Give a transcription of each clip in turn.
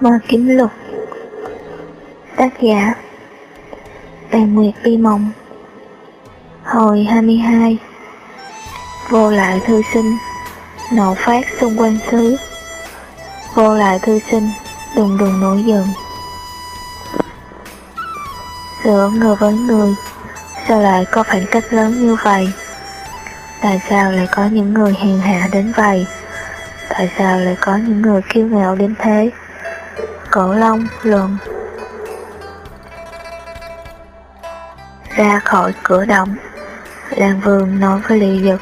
Mơ Kiếm Lục. Tác giả Tàn Nguyệt Vi Mộng. Hồi 22 Vô lại thư sinh, Nộ phát xung quanh xứ. Vô lại thư sinh Đùng đùng nổi giận. Giữa người với người, Sao lại có khoảng cách lớn như vậy? Tại sao lại có những người hèn hạ đến vậy? Tại sao lại có những người kiêu ngạo đến thế? Cổ long luận. Ra khỏi cửa động, Lan Vương nói với Lý Dực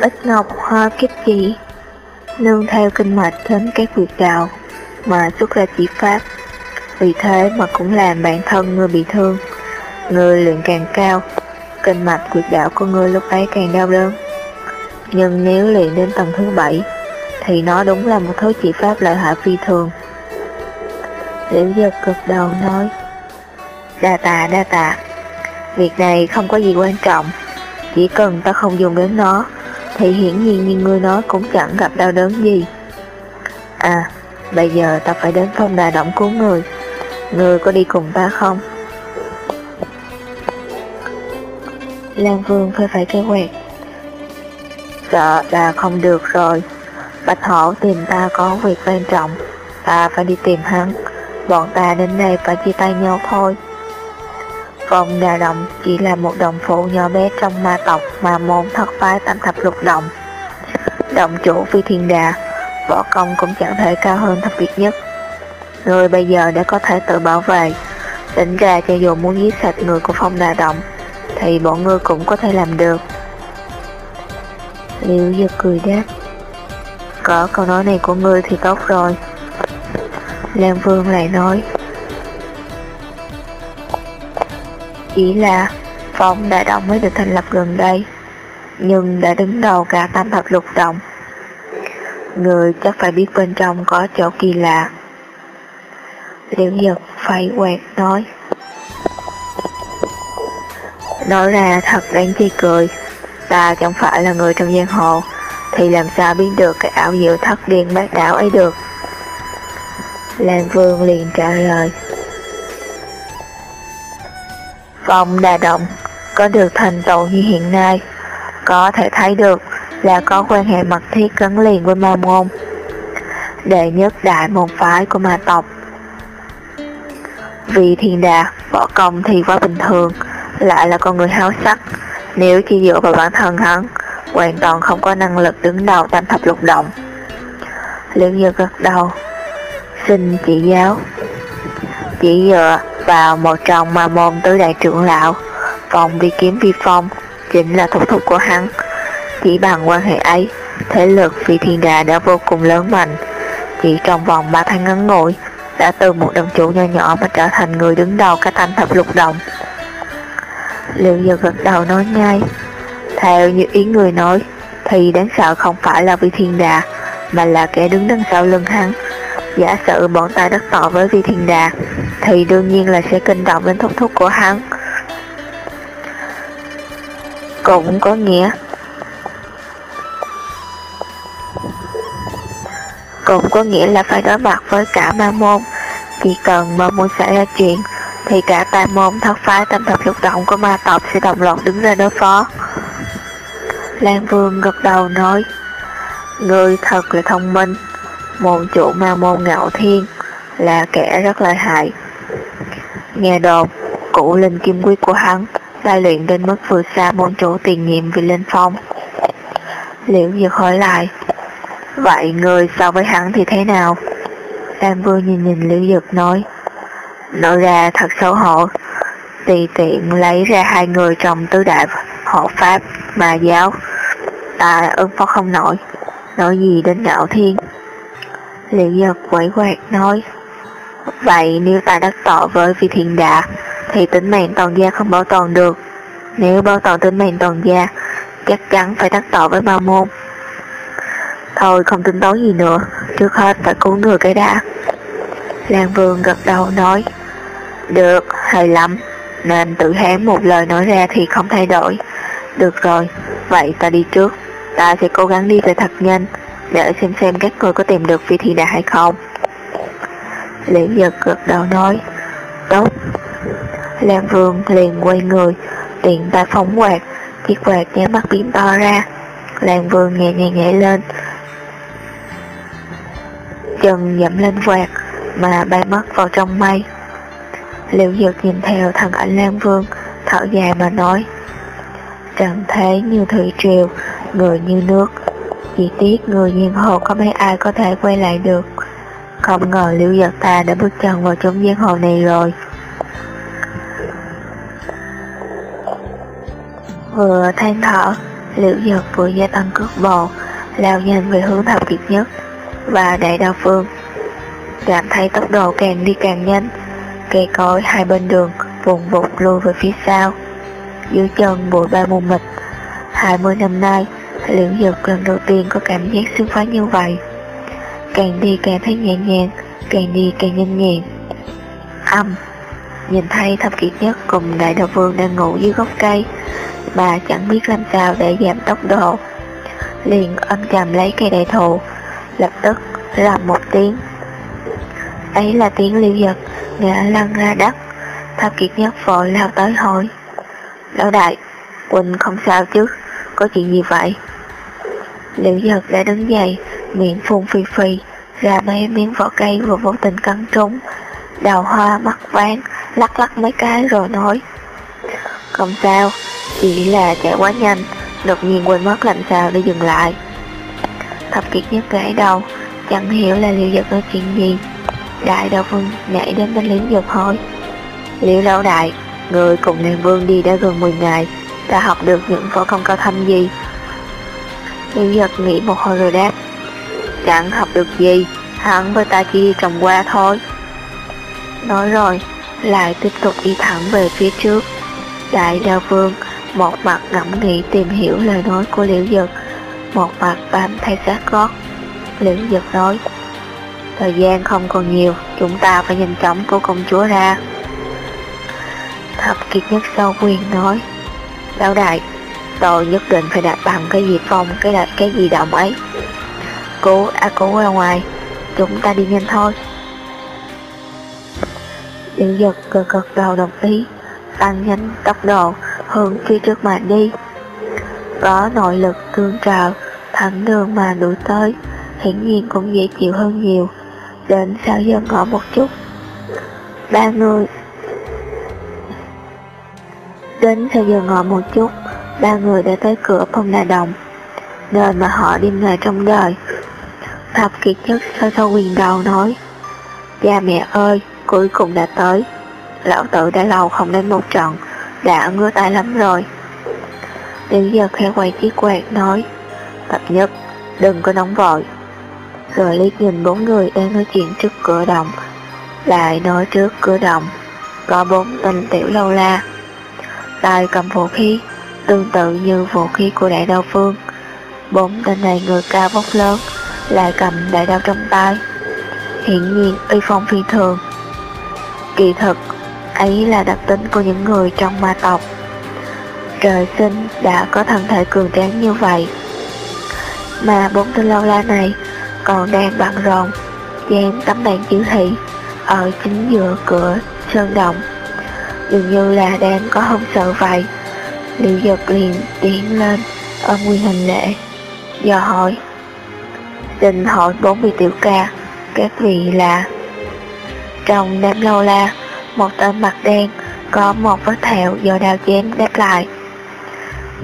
Bích Ngọc Hoa Kiếp Chỉ Nương theo kinh mạch đến các vị đạo Mà xuất ra chỉ pháp. Vì thế mà cũng làm bản thân người bị thương. Người luyện càng cao, Kinh mạch quyệt đạo của người lúc ấy càng đau đớn. Nhưng nếu luyện đến tầng thứ bảy thì nó đúng là một thứ chỉ pháp lợi hại phi thường. Liễu giật cực đầu nói, Đa tạ đa tạ. Việc này không có gì quan trọng. Chỉ cần ta không dùng đến nó, Thì hiển nhiên như ngươi nói cũng chẳng gặp đau đớn gì. À Bây giờ ta phải đến phong đà động cứu người. Ngươi có đi cùng ta không? Lan Vương phải phải cái quẹt Sợ là không được rồi. Bạch Hổ tìm ta có việc quan trọng Ta phải đi tìm hắn Bọn ta đến đây phải chia tay nhau thôi Vòng đà động chỉ là một đồng phụ nhỏ bé trong ma tộc mà môn thất phái tam thập lục động. Động chủ phi thiên đà, võ công cũng chẳng thể cao hơn thập việt nhất. Người bây giờ đã có thể tự bảo vệ, tính ra cho dù muốn giết sạch người của phong đà động, thì bọn ngươi cũng có thể làm được. Liễu giật cười đáp, có câu nói này của ngươi thì tốt rồi. Lan Vương lại nói, Chỉ là phong đại động mới được thành lập gần đây, nhưng đã đứng đầu cả tam thập lục động. Người chắc phải biết bên trong có chỗ kỳ lạ. Liễu Nhật phải quẹt nói. Nói ra thật đáng chê cười, ta chẳng phải là người trong giang hồ, thì làm sao biết được cái ảo diệu thất điên bát đảo ấy được. Lan Vương liền trả lời. Phong đà động có được thành tựu như hiện nay, có thể thấy được là có quan hệ mật thiết gắn liền với ma môn. Đệ nhất đại môn phái của ma tộc. Vì thiên đà, võ công thì quá bình thường, lại là con người háo sắc, nếu chỉ dựa vào bản thân hắn, hoàn toàn không có năng lực đứng đầu tam thập lục động. Liễu Như gật đầu, xin chỉ giáo. Chỉ dựa vào một trong ma môn tứ đại trưởng lão, vòng đi kiếm vi phong, chính là thủ thúc của hắn. Chỉ bằng quan hệ ấy, thế lực phi thiên đà đã vô cùng lớn mạnh. Chỉ trong vòng 3 tháng ngắn ngủi, đã từ một đồng chủ nho nhỏ mà trở thành người đứng đầu các thanh thập lục động. Liệu giờ gật đầu nói ngay, theo như ý người nói, thì đáng sợ không phải là vị thiên đà, mà là kẻ đứng đằng sau lưng hắn. Giả sử bọn ta đắc tội với vị thiên đà, thì đương nhiên là sẽ kinh động đến thúc thúc của hắn. Cũng có nghĩa Cũng có nghĩa là phải đối mặt với cả ma môn Chỉ cần ma môn xảy ra chuyện Thì cả tam môn thất phái tam thập lục động của ma tộc sẽ đồng loạt đứng ra đối phó Lan Vương gật đầu nói, Ngươi thật là thông minh Môn chủ ma môn ngạo thiên, Là kẻ rất lợi hại. Nghe đồn Cụ linh kim quyết của hắn Đã luyện đến mức vượt xa môn chủ tiền nhiệm vì linh phong. Liễu Diệt hỏi lại, Vậy người so với hắn thì thế nào? Lam Vương nhìn nhìn Liễu Dực nói Nói ra thật xấu hổ, Tùy tiện lấy ra hai người trong tứ đại hộ pháp mà giáo. Ta ứng phó không nổi. Nói gì đến ngạo thiên? Liệu giật quẩy quạt nói Vậy nếu ta đắc tội với vị thiện đà, Thì tính mạng toàn gia không bảo toàn được. Nếu bảo toàn tính mạng toàn gia Chắc chắn phải đắc tội với ma môn. Thôi không tính toán gì nữa Trước hết phải cứu người cái đã. Lan Vương gật đầu nói Được, hay lắm Nên tự hán một lời nói ra thì không thay đổi. Được rồi, vậy ta đi trước. Ta sẽ cố gắng đi về thật nhanh để xem xem các người có tìm được phi thi đà hay không. Liễu giật gật đầu nói, tốt. Lan Vương liền quay người, tiện tay phóng quạt, chiếc quạt nháy mắt biến to ra. Lan Vương nhẹ nhàng nhảy lên, chân dẫm lên quạt mà bay mất vào trong mây. Liễu Dực nhìn theo thằng ảnh Lan Vương, thở dài mà nói, Trần thế như thủy triều, người như nước, chỉ tiếc người giang hồ có mấy ai có thể quay lại được. Không ngờ Liễu giật ta đã bước chân vào trong giang hồ này rồi. Vừa than thở, Liễu giật vừa gia tăng cước bộ, lao nhanh về hướng thập kiệt nhất và đại đao phương. Cảm thấy tốc độ càng đi càng nhanh, cây cối hai bên đường vùng vụt lùi về phía sau. Dưới chân bụi ba mù mịt, 20 năm nay, liễu dực lần đầu tiên có cảm giác sướng khoái như vậy. Càng đi càng thấy nhẹ nhàng, càng đi càng nhanh nhẹn. Âm, nhìn thấy thập kiệt nhất cùng đại đạo vương đang ngủ dưới gốc cây, bà chẳng biết làm sao để giảm tốc độ. Liền ôm chầm lấy cây đại thụ, lập tức làm một tiếng. Ấy là tiếng liêu giật, ngã lăn ra đất, thập kiệt nhất vội lao tới hỏi. Lão đại, Quỳnh không sao chứ, có chuyện gì vậy? Liễu giật đã đứng dậy, miệng phun phi phi, ra mấy miếng vỏ cây vừa vô tình cắn trúng. Đào hoa mắt ván, lắc lắc mấy cái rồi nói. Không sao, chỉ là chạy quá nhanh, đột nhiên quên mất làm sao để dừng lại. Thập kiệt nhất gãy đầu, chẳng hiểu là liệu giật nói chuyện gì. Đại đạo vương nhảy đến bên lính giật hỏi. Liệu lão đại, người cùng nàng Vương đi đã gần 10 ngày, đã học được những võ công cao thâm gì? Liễu giật nghĩ một hồi rồi đáp. Chẳng học được gì, hắn với ta chỉ đi trồng qua thôi. Nói rồi, lại tiếp tục đi thẳng về phía trước. Đại đa vương một mặt ngẫm nghĩ tìm hiểu lời nói của liễu Dực, một mặt bám thay sát gót. Liễu Dực nói, thời gian không còn nhiều, chúng ta phải nhanh chóng cứu công chúa ra. Thập kiệt nhất sau quyền nói, lão đại, tôi nhất định phải đạt bằng cái gì phong, cái là cái gì động ấy. Cố, à cố ra ngoài, chúng ta đi nhanh thôi. Điện giật gật gật đầu đồng ý, tăng nhanh tốc độ hướng phía trước mà đi. Có nội lực tương trào thẳng đường mà đuổi tới, hiển nhiên cũng dễ chịu hơn nhiều. Đến sau giờ ngõ một chút. Ba người Đến sau giờ ngọ một chút, ba người đã tới cửa phòng đà Đồng, nơi mà họ đi nghề trong đời. Thập kiệt nhất sau sau quyền đầu nói, Cha mẹ ơi, cuối cùng đã tới. Lão tử đã lâu không đến một trận, đã ngứa tay lắm rồi. Đến giờ khẽ quay chiếc quạt nói, Thập nhất, đừng có nóng vội. Rồi liếc nhìn bốn người đang nói chuyện trước cửa động, lại nói trước cửa động, có bốn tên tiểu lâu la. Tay cầm vũ khí, tương tự như vũ khí của đại đao phương. Bốn tên này người cao vóc lớn, lại cầm đại đao trong tay. Hiển nhiên uy phong phi thường. Kỳ thực, ấy là đặc tính của những người trong ma tộc. Trời sinh đã có thân thể cường tráng như vậy. Mà bốn tên lâu la này còn đang bận rộn dán tấm bảng chữ thị ở chính giữa cửa sơn động dường như là đang có hôn sợ vậy liệu giật liền tiến lên ôm nguyên hình lễ do hỏi. Định hỏi bốn vị tiểu ca các vị là trong đám lâu la một tên mặt đen có một vết thẹo do đao chém đáp lại.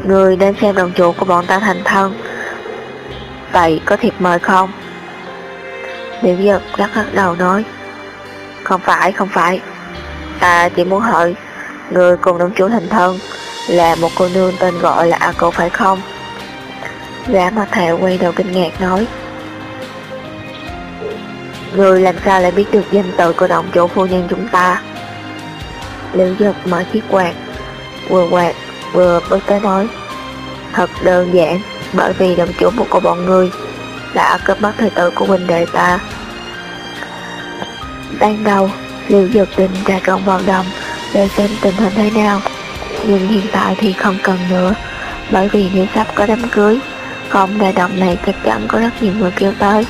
Người đến xem đồng chủ của bọn ta thành thân vậy có thiệp mời không? Liễu giật lắc lắc đầu nói Không phải, không phải Ta chỉ muốn hỏi Người cùng đồng chủ thành thân là một cô nương tên gọi là A Cầu phải không. Gã mặt thẹo quay đầu kinh ngạc nói Người làm sao lại biết được danh tự của đồng chủ phu nhân chúng ta? Liễu giật mở chiếc quạt Vừa quạt vừa bước tới nói Thật đơn giản Bởi vì đồng chủ một của bọn người đã cướp mất thời tử của huynh đệ ta. Ban đầu, liễu Dược định ra con vào đồng để xem tình hình thế nào, nhưng hiện tại thì không cần nữa, bởi vì như sắp có đám cưới, Không đại động này chắc chắn có rất nhiều người kêu tới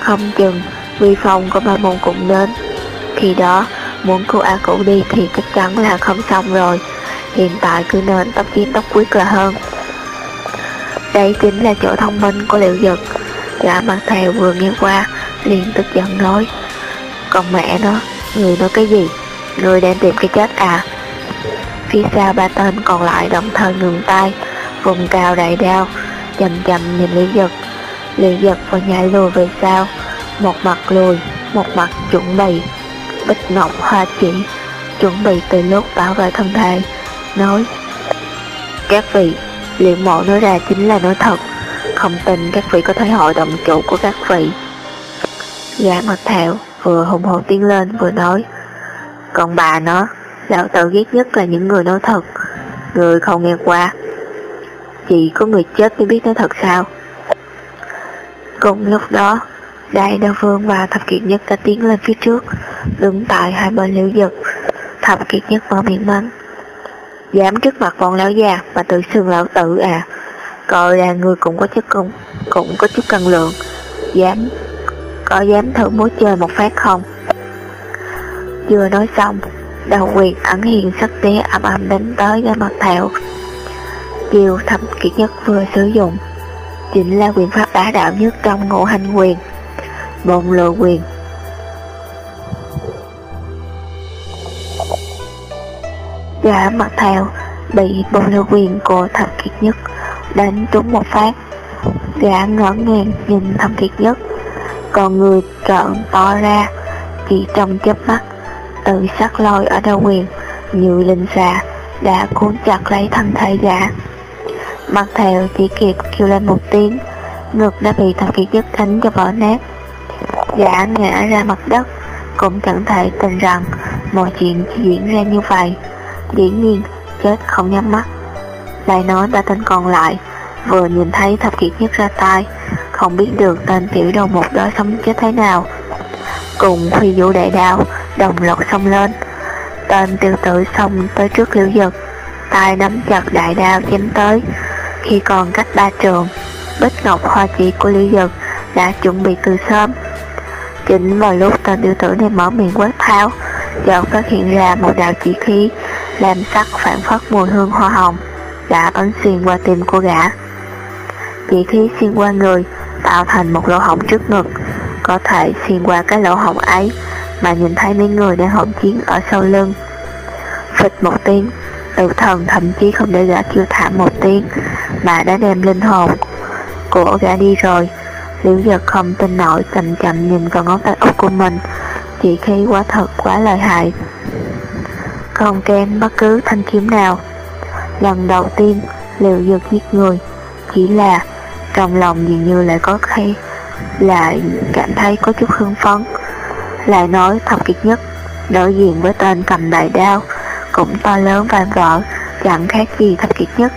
Không chừng vi phong của ba môn cũng đến Khi đó muốn cô A cũ đi thì chắc chắn là không xong rồi Hiện tại cứ nên tóc chiến tóc quyết là hơn Đây chính là chỗ thông minh của liệu dực Gã mặt thèo vừa nghe qua liền tức giận nói Còn mẹ nó, người nói cái gì? Người đang tìm cái chết à? Phía sau ba tên còn lại đồng thời ngừng tay Vùng cao đại đao Chầm chầm nhìn Lý Giật Lý Giật và nhảy lùi về sau Một mặt lùi, một mặt chuẩn bị Bích Ngọc Hoa chỉ Chuẩn bị từ lúc bảo vệ thân thể Nói Các vị, liệu mộ nói ra chính là nói thật Không tin các vị có thể hội đồng chủ của các vị. Gã mặt thẹo vừa hùng hồn tiến lên vừa nói Còn bà nó Lão tử ghét nhất là những người nói thật. Người không nghe qua. Chỉ có người chết mới biết nói thật sao. Cùng lúc đó, Đại đa vương và thập kiệt nhất đã tiến lên phía trước, Đứng tại hai bên liễu giật Thập kiệt nhất mở miệng mắng Dám trước mặt bọn lão già Mà tự xưng lão tử à? Coi là người cũng có chất công, Cũng có chút cân lượng. Dám, Có dám thử múa chơi một phát không? Chưa nói xong đầu quyền ẩn hiện sắc tế ầm ầm đánh tới gây mặt thẹo chiều thẩm kiệt nhất vừa sử dụng, chính là quyền pháp bá đạo nhất trong ngũ hành quyền bồn lừa quyền. Gã mặt thẹo bị bồn lừa quyền của thẩm kiệt nhất đánh trúng một phát. Gã ngỡ ngàng nhìn thẩm kiệt nhất, còn người trợn to ra, chỉ trong chớp mắt tự sắc lôi ở đầu quyền như linh xà đã cuốn chặt lấy thân thể gã. Mặt theo chỉ kịp kêu lên một tiếng, ngực đã bị thằng kiệt nhất đánh cho vỡ nát. Gã ngã ra mặt đất, cũng chẳng thể tin rằng mọi chuyện diễn ra như vậy. Dĩ nhiên, chết không nhắm mắt. Lại nói ba tên còn lại, vừa nhìn thấy thập kiệt nhất ra tay, không biết được tên tiểu đầu một đó sống chết thế nào. Cùng phi vũ đại đạo đồng loạt xông lên. Tên tiêu tử xông tới trước liễu giật tay nắm chặt đại đao chém tới. Khi còn cách ba trường, bích ngọc hoa chỉ của liễu giật đã chuẩn bị từ sớm. Chính vào lúc tên tiêu tử này mở miệng quát tháo, chợt phát hiện ra một đạo chỉ khí làm sắc phản phất mùi hương hoa hồng đã bắn xuyên qua tim của gã. Chỉ khí xuyên qua người, tạo thành một lỗ hổng trước ngực, có thể xuyên qua cái lỗ hổng ấy mà nhìn thấy mấy người đang hỗn chiến ở sau lưng. Phịch một tiếng, tử thần thậm chí không để gã kêu thảm một tiếng, mà đã đem linh hồn của gã đi rồi. Liễu giật không tin nổi chậm chậm nhìn vào ngón tay út của mình, chỉ khí quá thật quá lợi hại. Không kém bất cứ thanh kiếm nào. Lần đầu tiên, liều giật giết người, chỉ là trong lòng dường như lại có khi lại cảm thấy có chút hưng phấn lại nói thập kiệt nhất. Đối diện với tên cầm đại đao, cũng to lớn và vỡ chẳng khác gì thập kiệt nhất.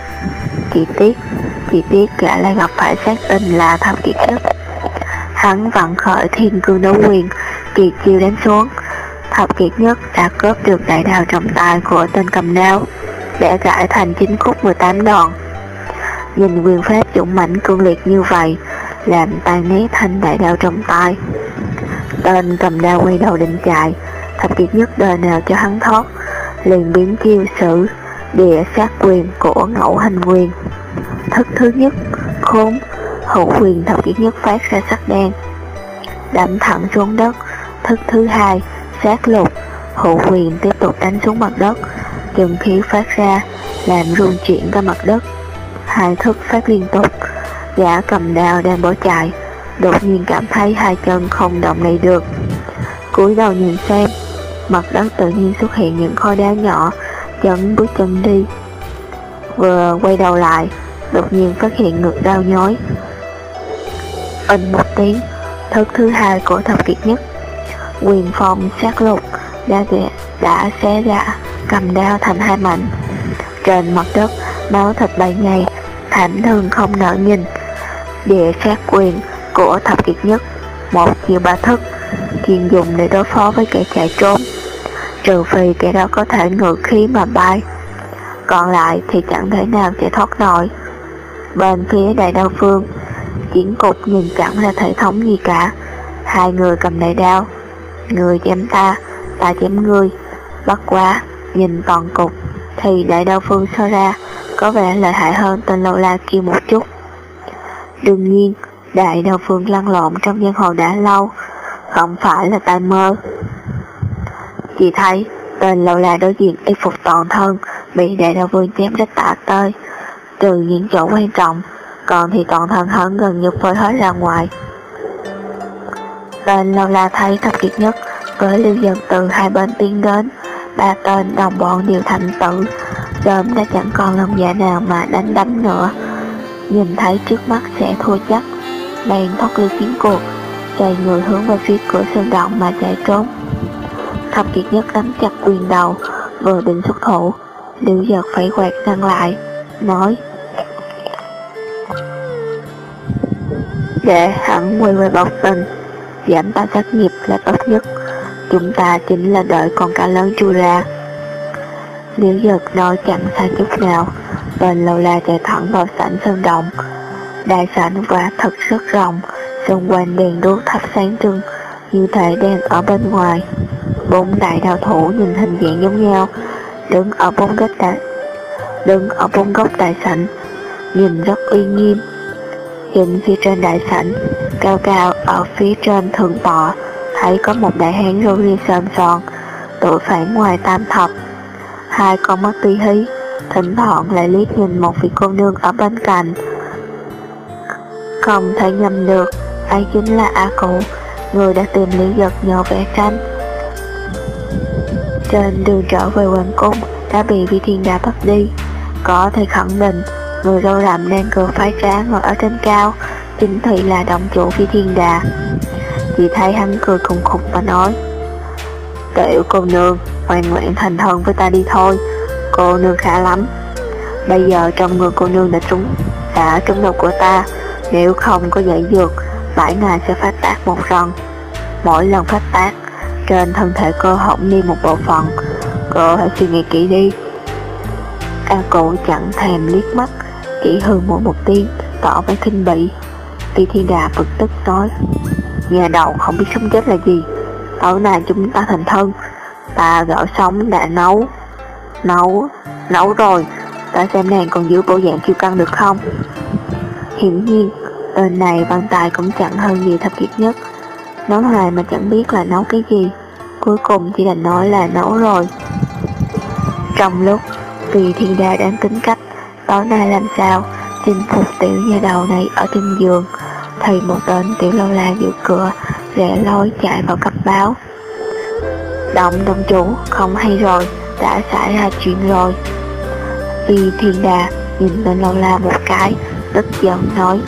Chỉ tiếc chỉ tiếc gã lại gặp phải xác tình là thập kiệt nhất. Hắn vận khởi thiên cương đấu quyền, kiệt chiêu đánh xuống. Thập kiệt nhất đã cướp được đại đao trọng tài của tên cầm đao bẻ gãy thành chín khúc 18 đòn. Nhìn quyền pháp dũng mãnh cương liệt như vậy, làm tan nét thanh đại đao trong tay Tên cầm đao quay đầu định chạy, thập kiệt nhất đời nào cho hắn thoát, liền biến chiêu sử, địa sát quyền của ngẫu hành quyền. Thức thứ nhất, khốn, hữu quyền thập kiệt nhất phát ra sắc đen, đâm thẳng xuống đất. Thức thứ hai, sát lục, hữu quyền tiếp tục đánh xuống mặt đất, dần khí phát ra, làm rung chuyển cả mặt đất. Hai thức phát liên tục, gã cầm đao đang bỏ chạy, đột nhiên cảm thấy hai chân không động đậy được. cúi đầu nhìn xem, mặt đất tự nhiên xuất hiện những khối đá nhỏ, dẫn bước chân đi. Vừa quay đầu lại, đột nhiên phát hiện ngực đau nhói. Inh một tiếng, thức thứ hai của thập kiệt nhất. Quyền phong sát lục đã, đã xé ra cầm đao thành hai mảnh. Trên mặt đất, máu thịt bay ngay, thảm thương không nở nhìn. Địa sát quyền của thập kiệt nhất một chiều ba thức chuyên dùng để đối phó với kẻ chạy trốn trừ phi kẻ đó có thể ngự khí mà bay còn lại thì chẳng thể nào chạy thoát nổi Bên phía đại đao phương, chiến cục nhìn chẳng là thể thống gì cả. Hai người cầm đại đao, người chém ta, ta chém người. Bất quá, nhìn toàn cục, thì đại đao phương so ra có vẻ lợi hại hơn tên lâu la kia một chút. Đương nhiên, đại đầu phương lăn lộn trong giang hồ đã lâu, không phải là tai mơ. Chỉ thấy tên lâu la đối diện y phục toàn thân bị đại đầu vương chém rất tạ tơi, trừ những chỗ quan trọng, còn thì toàn thân hắn gần như phơi hết ra ngoài. Tên lâu la thấy thập kiệt nhất với lưu dân từ hai bên tiến đến, ba tên đồng bọn đều thành tử, sớm đã chẳng còn lòng dạ nào mà đánh đấm nữa. Nhìn thấy trước mắt sẽ thua chắc, bèn thoát ly chiến cuộc, chạy người hướng về phía cửa sơn động mà chạy trốn. Thập kiệt nhất nắm chặt quyền đầu, vừa định xuất thủ, liễu giật phải quạt ngăn lại, nói Để hẳn quay về bọc tình, giảm ta tác nghiệp là tốt nhất, chúng ta chính là đợi con cá lớn chui ra. Liễu giật nói chẳng sai chút nào, bên lâu la chạy thẳng vào sảnh sơn động. Đại sảnh quả thật rất rộng, xung quanh đèn đuốc thắp sáng trưng, như thể đang ở bên ngoài. Bốn đại đạo thủ nhìn hình dạng giống nhau, đứng ở bốn góc đại đứng ở bốn góc đại sảnh, nhìn rất uy nghiêm. Nhìn phía trên đại sảnh, cao cao ở phía trên thượng tọa, thấy có một đại hán râu ria sờm sòn, tuổi phải ngoài tam thập. Hai con mắt tí hí, thỉnh thoảng lại liếc nhìn một vị cô nương ở bên cạnh. Không thể nhầm được, ấy chính là A Cụ, người đã tìm lý giật nhờ vẽ tranh. Trên đường trở về hoàng cung đã bị Vi Thiên Đà bắt đi, có thể khẳng định người râu rậm đang cười phái trá ngồi ở trên cao, chính thị là động chủ Vi Thiên Đà. Chỉ thấy hắn cười cùng khục và nói, Tiểu cô nương, hoàn nguyện thành thân với ta đi thôi, cô nương khá lắm. Bây giờ trong người cô nương đã trúng, đã trúng đầu của ta, nếu không có giải dược, bãi ngài sẽ phát tác một lần. Mỗi lần phát tác, trên thân thể cô hỏng đi một bộ phận, cô hãy suy nghĩ kỹ đi. A cổ chẳng thèm liếc mắt, chỉ hư mỗi một tiếng, tỏ vẻ khinh bỉ. Ti thiên đà bực tức nói, nhà đầu không biết sống chết là gì, tối nay chúng ta thành thân, ta gạo sống đã nấu, nấu, nấu rồi, ta xem nàng còn giữ bộ dạng kiêu căng được không. Hiển nhiên, tên này văn tài cũng chẳng hơn gì thập kiệt nhất, nói hoài mà chẳng biết là nấu cái gì, cuối cùng chỉ đành nói là nấu rồi. Trong lúc vì thiên đa đang tính cách tối nay làm sao chinh phục tiểu nhà đầu này ở trên giường. Thì một tên tiểu lâu la giữ cửa rẽ lối chạy vào cấp báo. Động đồng chủ không hay rồi đã xảy ra chuyện rồi. Vì thiên đà nhìn tên lâu la một cái tức giận nói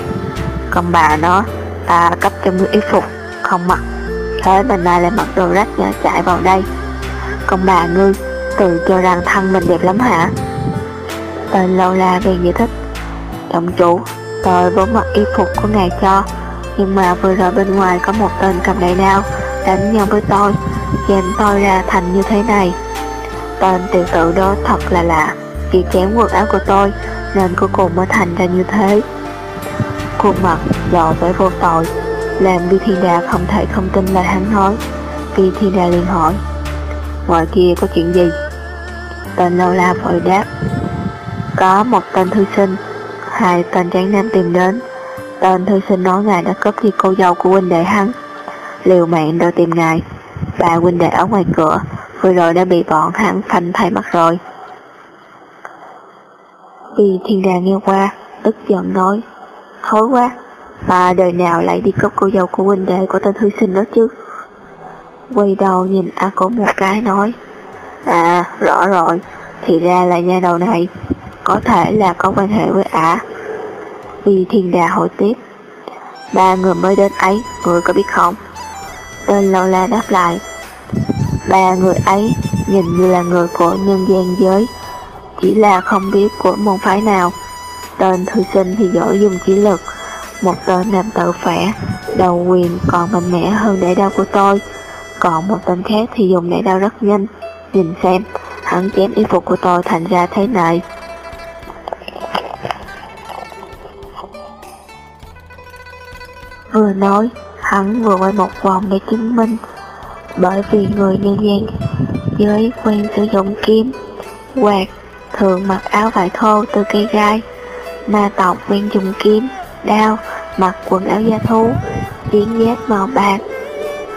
con bà nó ta cấp cho ngươi y phục không mặc. Thế bên nay lại mặc đồ rách nhỏ chạy vào đây. Con bà ngươi tự cho rằng thân mình đẹp lắm hả? Tên lâu la bèn giải thích. Ông chủ, tôi vốn mặc y phục của ngài cho Nhưng mà vừa rồi bên ngoài có một tên cầm đại đao Đánh nhau với tôi Chém tôi ra thành như thế này. Tên tiểu tử đó thật là lạ Chỉ chém quần áo của tôi Nên cuối cùng mới thành ra như thế. Khuôn mặt dò vẻ vô tội. Làm Vithina Thiên Đà không thể không tin lời hắn nói Vithina Thiên Đà liền hỏi, Ngoài kia có chuyện gì? Tên lâu la vội đáp, Có một tên thư sinh, Hai tên tráng nam tìm đến. Tên thư sinh nói ngài đã cướp đi cô dâu của huynh đệ hắn. Liều mạng đòi tìm ngài. Bà huynh đệ ở ngoài cửa, Vừa rồi đã bị bọn hắn phanh thay mặt rồi. Vì thiên đà nghe qua, Tức giận nói Thối quá. Bà đời nào lại đi cướp cô dâu của huynh đệ của tên thư sinh đó chứ? Quay đầu nhìn A Cổ một cái nói À rõ rồi. Thì ra là nha đầu này Có thể là có quan hệ với ả Vì thiên đà hội tiếp, Ba người mới đến ấy, Người có biết không? Tên lâu la đáp lại, Ba người ấy nhìn như là người của nhân gian giới, Chỉ là không biết của môn phái nào. Tên thư sinh thì giỏi dùng chỉ lực. Một tên nam tự phẻ Đầu quyền còn mạnh mẽ hơn đại đao của tôi. Còn một tên khác thì dùng đại đao rất nhanh. Nhìn xem Hắn chém y phục của tôi thành ra thế này. Vừa nói, hắn vừa quay một vòng để chứng minh. Bởi vì người nhân gian giới quen sử dụng kiếm, quạt, thường mặc áo vải thô từ cây gai, ma tộc quen dùng kiếm, đao, mặc quần áo da thú, chiến giáp màu bạc,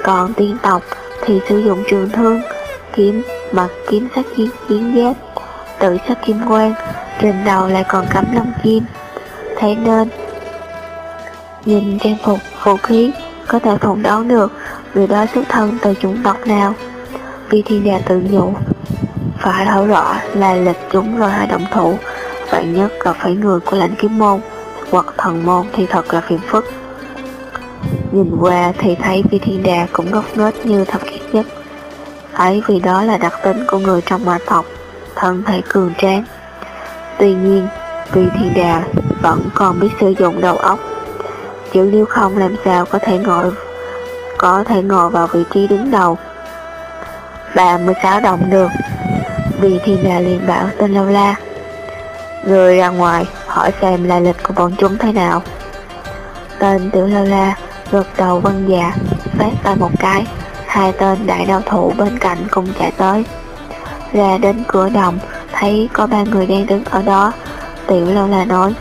còn tiên tộc thì sử dụng trường thương, kiếm, mặc kiếm sắc chiến, chiến giáp, tự sắc kim quang, trên đầu lại còn cắm lông chim. Thế nên, nhìn trang phục, vũ khí, có thể phỏng đoán được người đó xuất thân từ chủng tộc nào. Vì thiên đà tự nhủ, phải hỏi rõ là lịch chúng rồi hai động thủ, vậy nhất là phải người của lãnh kiếm môn, hoặc thần môn thì thật là phiền phức. Nhìn qua thì thấy Vi Thiên Đà cũng ngốc nghếch như thập kiệt nhất. Ấy vì đó là đặc tính của người trong ma tộc, thân thể cường tráng. Tuy nhiên, Vi Thiên Đà vẫn còn biết sử dụng đầu óc. chữ nếu không làm sao có thể ngồi có thể ngồi vào vị trí đứng đầu. 36 đồng được. Vì Thiên Đà liền bảo tên Lâu La. Người ra ngoài hỏi xem lai lịch của bọn chúng thế nào. Tên tiểu lơ La gật đầu vân dạ, phát tay một cái, hai tên đại đao thủ bên cạnh cùng chạy tới. Ra đến cửa đồng, thấy có ba người đang đứng ở đó, tiểu lơ la nói.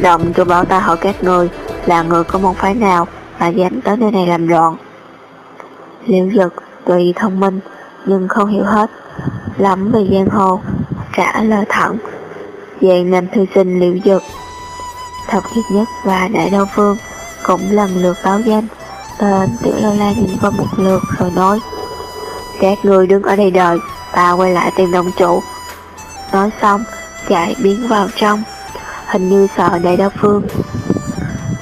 Đồng cho bảo ta hỏi các người, là người có môn phái nào mà dám tới nơi này làm loạn. Liễu dực tùy thông minh, nhưng không hiểu hết, lắm về giang hồ, trả lời thẳng. Dạng nam thư sinh liễu dực. thập kiệt nhất và đại đao phương cũng lần lượt báo danh. Tên tiểu lâu la nhìn qua một lượt rồi nói Các người đứng ở đây đợi, ta quay lại tìm đồng chủ. Nói xong, chạy biến vào trong, hình như sợ đại Đao phương.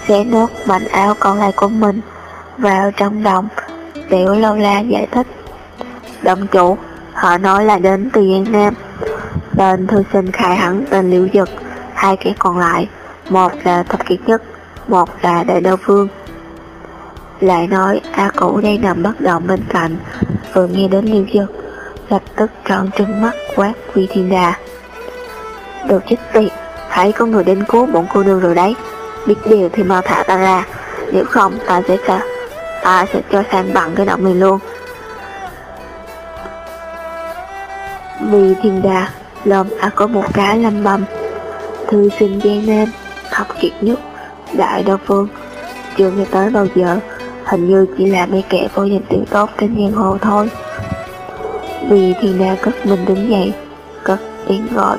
Xé nốt mảnh áo còn lại của mình, vào trong đồng, tiểu lâu la giải thích. Đồng chủ, họ nói là đến từ Giang Nam. Tên thư sinh khai hắn tên Liễu Dực, hai kẻ còn lại, một là thập kiệt nhất, một là đại đô phương. Lại nói A Cũ đang nằm bất động bên cạnh, vừa nghe đến liễu dực, lập tức tròn trừng mắt quát quy thiên đà. Đồ chết tiệt, hãy có người đến cứu bọn cô nương rồi đấy, biết điều thì mau thả ta ra, nếu không ta sẽ cả, Ta sẽ cho sang bằng cái động này luôn. Vì thiên đà, lồm A có một cái lâm bầm, thư sinh gian nam, học kiệt nhất Đại đa Phương. Chưa nghe tới bao giờ Hình như chỉ là mấy kẻ vô danh tiểu tốt trên giang hồ thôi. Vì thì na cất mình đứng dậy Cất tiếng gọi.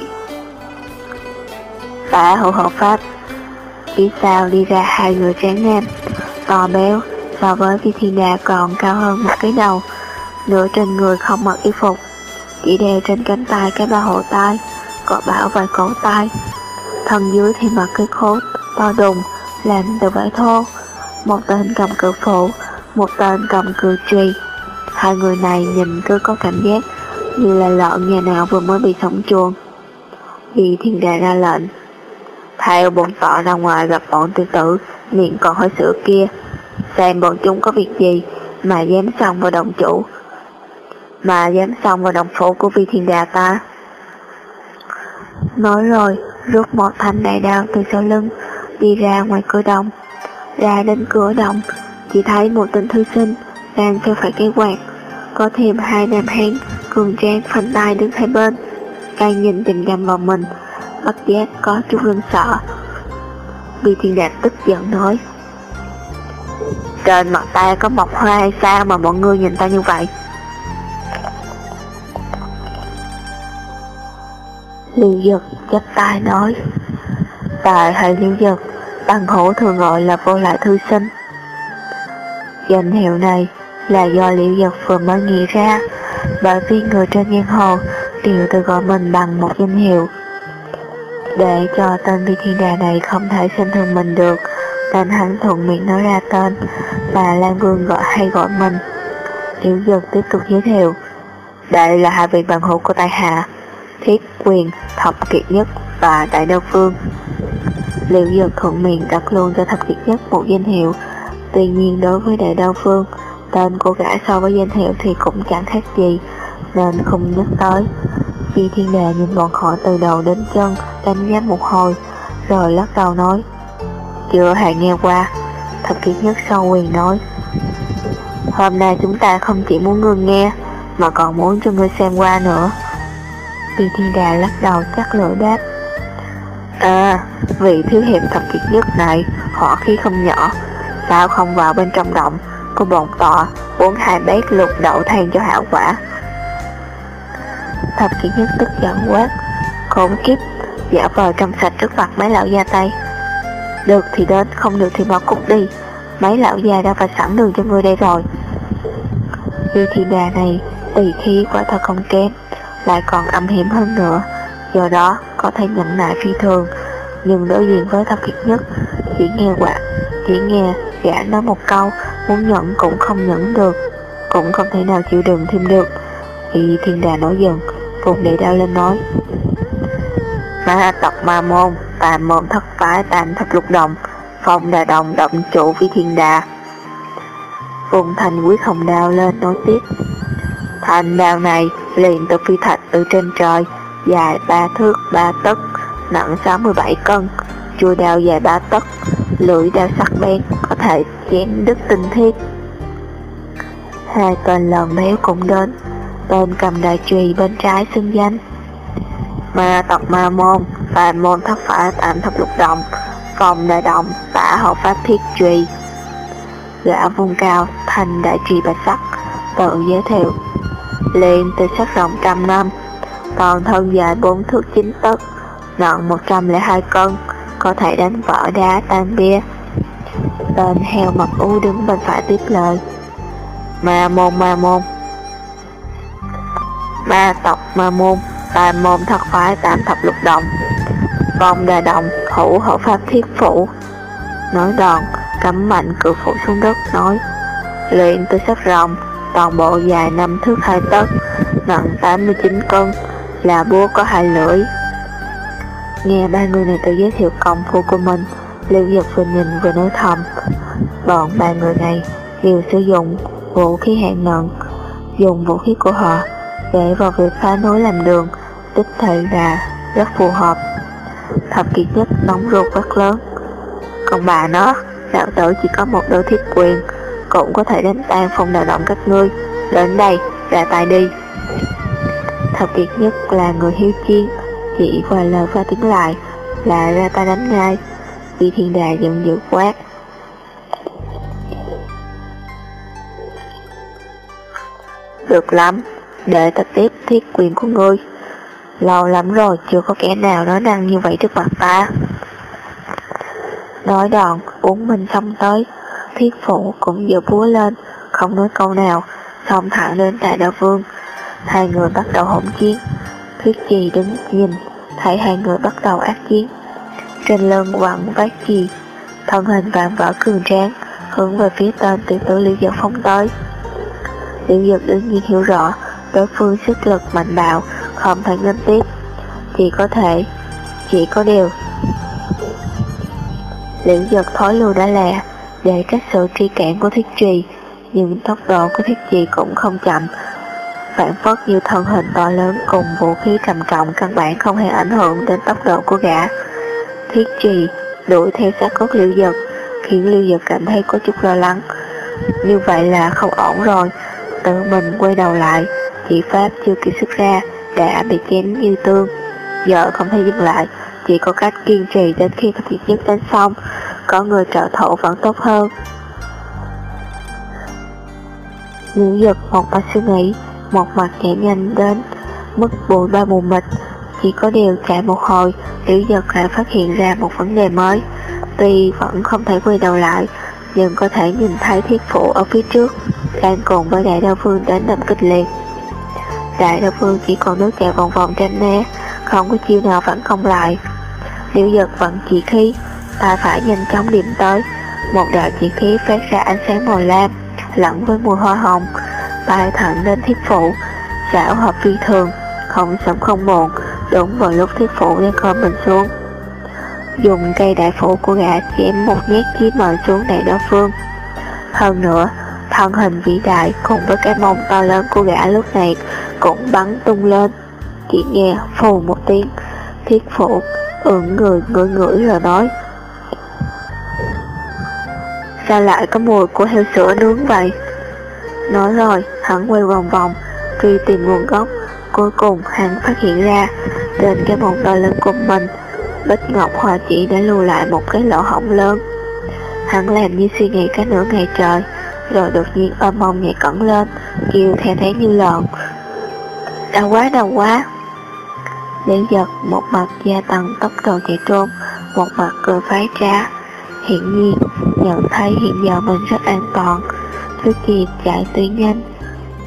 Tả hậu hộ pháp Phía sau đi ra hai người tráng nam To béo So với Vi thì na còn cao hơn một cái đầu. Nửa trên người không mặc y phục chỉ đeo trên cánh tay cái ba hộ tay cọ bảo vài cổ tay Thân dưới thì mặc cái khố to đùng làm từ vải thô, một tên cầm cự phụ, một tên cầm cự trì. Hai người này nhìn cứ có cảm giác như là lợn nhà nào vừa mới bị sống chuồng. Vì thiên đà ra lệnh, theo bọn tọa ra ngoài gặp bọn tư tử, miệng còn hơi sữa kia, xem bọn chúng có việc gì mà dám xong vào đồng chủ, mà dám xông vào đồng phủ của vi thiên đà ta. Nói rồi, rút một thanh đại đao từ sau lưng, đi ra ngoài cửa đồng. Ra đến cửa đồng, chỉ thấy một tên thư sinh đang theo phải cái quạt, có thêm hai nam hán cường tráng phanh tay đứng hai bên, đang nhìn chằm chằm vào mình, bất giác có chút run sợ. Vị Thiên Đạt tức giận nói, Trên mặt ta có mọc hoa hay sao mà mọi người nhìn ta như vậy? Lưu Dật chắp tay nói, Tại hệ Lưu Dật Bằng hổ thường gọi là vô lại thư sinh. Danh hiệu này là do liễu Dực vừa mới nghĩ ra, bởi vì người trên giang hồ đều tự gọi mình bằng một danh hiệu. Để cho tên vi thiên đà này không thể xem thường mình được, nên hắn thuận miệng nói ra tên mà Lan Vương gọi hay gọi mình. Liễu Dực tiếp tục giới thiệu, đây là hai vị bằng hữu của tại hạ, thiết quyền, thập kiệt nhất và đại đô phương. Liệu dược thuận miệng đặt luôn cho thập kiệt nhất một danh hiệu. Tuy nhiên đối với đại đao phương Tên cô gái so với danh hiệu thì cũng chẳng khác gì Nên không nhắc tới. Vì thiên đề nhìn bọn họ từ đầu đến chân Đánh giá một hồi Rồi lắc đầu nói Chưa hề nghe qua Thập kiệt nhất sau quyền nói. Hôm nay chúng ta không chỉ muốn ngươi nghe Mà còn muốn cho ngươi xem qua nữa. Vì thiên đà lắc đầu chắc lưỡi đáp À, vị thiếu hiệp thập kiệt nhất này Họ khí không nhỏ. Sao không vào bên trong động? Cô bồn tọ uống hai bát lục đậu than cho hảo quả. Thập kiệt nhất tức giận quát Khốn kiếp Giả vờ trong sạch trước mặt mấy lão gia tay. Được thì đến Không được thì bỏ cút đi. Mấy lão già đã phải sẵn đường cho ngươi đây rồi. Vì thị đà này Tỳ khí quả thật không kém. Lại còn âm hiểm hơn nữa. Do đó, có thể nhận nại phi thường. Nhưng đối diện với thập kiệt nhất, Chỉ nghe quả, Chỉ nghe gã nói một câu, Muốn nhận cũng không nhận được, Cũng không thể nào chịu đựng thêm được. Thì thiên đà nổi giận Vùng đệ đau lên nói, Ma tộc ma môn, Tà môn thất phái tam thập lục đồng, Phong đà đồng động chủ với thiên đà Vùng thành quyết hồng đao lên, nói tiếp Thành đao này liền từ phi thạch từ trên trời, Dài ba thước, ba tấc, Nặng 67 cân. Chui đao dài ba tấc, Lưỡi đao sắc bén, Có thể chém đứt tinh thiết. Hai tên lợn béo cũng đến, Tên cầm đại trùy bên trái xưng danh. Ma tộc ma môn Và môn thất phả tạm thập lục động, Phòng đại động tả Hậu pháp thiết trùy Gã vùng cao, thành đại trùy bạch sắc, Tự giới thiệu liền từ sắc rộng trăm năm. Toàn thân dài bốn thước chín tấc Nặng 102 cân, Có thể đánh vỡ đá tan bia. Tên heo mặt u đứng bên phải tiếp lời. Ma môn ma môn. Ma tộc, ma môn. Tài môn thật phải tạm thập lục đồng Vong đà đồng Hữu hộ pháp thiết phủ. Nói đòn Cắm mạnh cự phủ xuống đất, nói Luyện từ sắc rồng Toàn bộ dài năm thước hai tấc Nặng 89 cân Là búa có hai lưỡi. Nghe ba người này tự giới thiệu công phu của mình, Lưu Giật vừa nhìn vừa nói thầm. Bọn ba người này đều sử dụng vũ khí hạng nặng, Dùng vũ khí của họ để vào việc phá núi làm đường, Đích thị là rất phù hợp. Thập kiệt nhất nóng ruột rất lớn. Còn bà nó Đạo tử chỉ có một đôi thiết quyền cũng có thể đánh tan phong đào động các ngươi. Đến đây, ra tay đi. Thập kiệt nhất là người hiếu chiến Chỉ vài lời pha tiếng lại Là ra tay đánh ngay. Vì thiên đà giận dữ quát Được lắm, để ta tiếp thiết quyền của ngươi. Lâu lắm rồi chưa có kẻ nào nói năng như vậy trước mặt ta. Nói đòn, uống mình xong tới. Thiết phụ cũng vừa búa lên Không nói câu nào Xông thẳng đến đại đạo vương Hai người bắt đầu hỗn chiến Thuyết trì đứng nhìn Thấy hai người bắt đầu ác chiến trên lưng quặng vác trì, thân hình vạm vỡ cường tráng, hướng về phía tên tiểu tử Liễu Giật phóng tới. Liễu Giật đương nhiên hiểu rõ, đối phương sức lực mạnh bạo, không thể ngân tiếp, chỉ có thể, chỉ có điều. Liễu Giật thói lùi đã lẹ, để trách sự tri cản của thiết trì, nhưng tốc độ của thiết trì cũng không chậm, phản phất như thân hình to lớn cùng vũ khí trầm trọng căn bản không hề ảnh hưởng đến tốc độ của gã. Thiết trì đuổi theo sát cốt liêu giật khiến liêu giật cảm thấy có chút lo lắng. Như vậy là không ổn rồi. Tự mình quay đầu lại chỉ pháp chưa kịp xuất ra đã bị chém như tương. Giờ không thể dừng lại chỉ có cách kiên trì đến khi có nhất đánh xong có người trợ thủ vẫn tốt hơn liêu giật một mặt suy nghĩ một mặt nhẹ nhanh đến mức bụi ba mù mịt chỉ có điều chạy một hồi, Liễu Giật lại phát hiện ra một vấn đề mới. Tuy vẫn không thể quay đầu lại, nhưng có thể nhìn thấy thiết phụ ở phía trước, đang cùng với đại đao phương đánh đâm kịch liệt. Đại đao phương chỉ còn nước chạy vòng vòng tranh né, không có chiêu nào phản công lại. Liễu Giật vẫn chỉ khí, ta phải nhanh chóng điểm tới, một đạo chỉ khí phát ra ánh sáng màu lam, lẫn với mùi hoa hồng, bay thẳng lên thiết phụ, xảo hợp phi thường, không sớm không muộn, Đúng vào lúc thiết phụ đang khom mình xuống. Dùng cây đại phủ của gã chém một nhát chí mở xuống đại đối phương. Hơn nữa, thân hình vĩ đại cùng với cái mông to lớn của gã lúc này cũng bắn tung lên. Chỉ nghe phù một tiếng Thiết phụ ưỡn người ngửi ngửi rồi nói Sao lại có mùi của heo sữa nướng vậy? Nói rồi, hắn quay vòng vòng, truy tìm nguồn gốc. Cuối cùng hắn phát hiện ra, trên cái bồn to lớn của mình, Bích Ngọc hòa chỉ đã lưu lại một cái lỗ hổng lớn. Hắn làm như suy nghĩ cả nửa ngày trời, rồi đột nhiên ôm mông nhảy cẩn lên, kêu theo thế như lợn. Đau quá, đau quá. Lý giật một mặt gia tăng tốc độ chạy trốn, một mặt cười phái ra. Hiện nhiên, nhận thấy hiện giờ mình rất an toàn. thứ kia chạy tuy nhanh,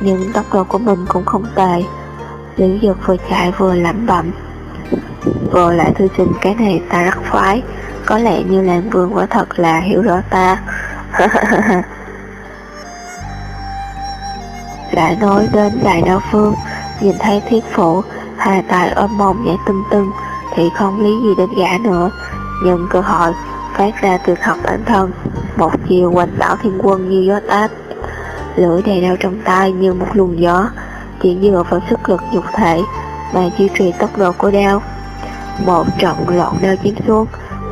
nhưng tốc độ của mình cũng không tệ. Lý Dược vừa chạy vừa lẩm bẩm. Vừa lại thư trình cái này ta rất khoái, có lẽ như làng vương quả thật là hiểu rõ ta. lại nói đến đại đao phương, nhìn thấy thiết phủ, hai tài ôm mông nhảy tưng tưng, thì không lý gì đến gã nữa. Nhưng cơ hội phát ra từ học bản thân, một chiều quanh đảo thiên quân như gió táp. Lưỡi đầy đau trong tay như một luồng gió, chỉ dựa vào sức lực nhục thể mà duy trì tốc độ của đao. Một trận lọn đao chém xuống,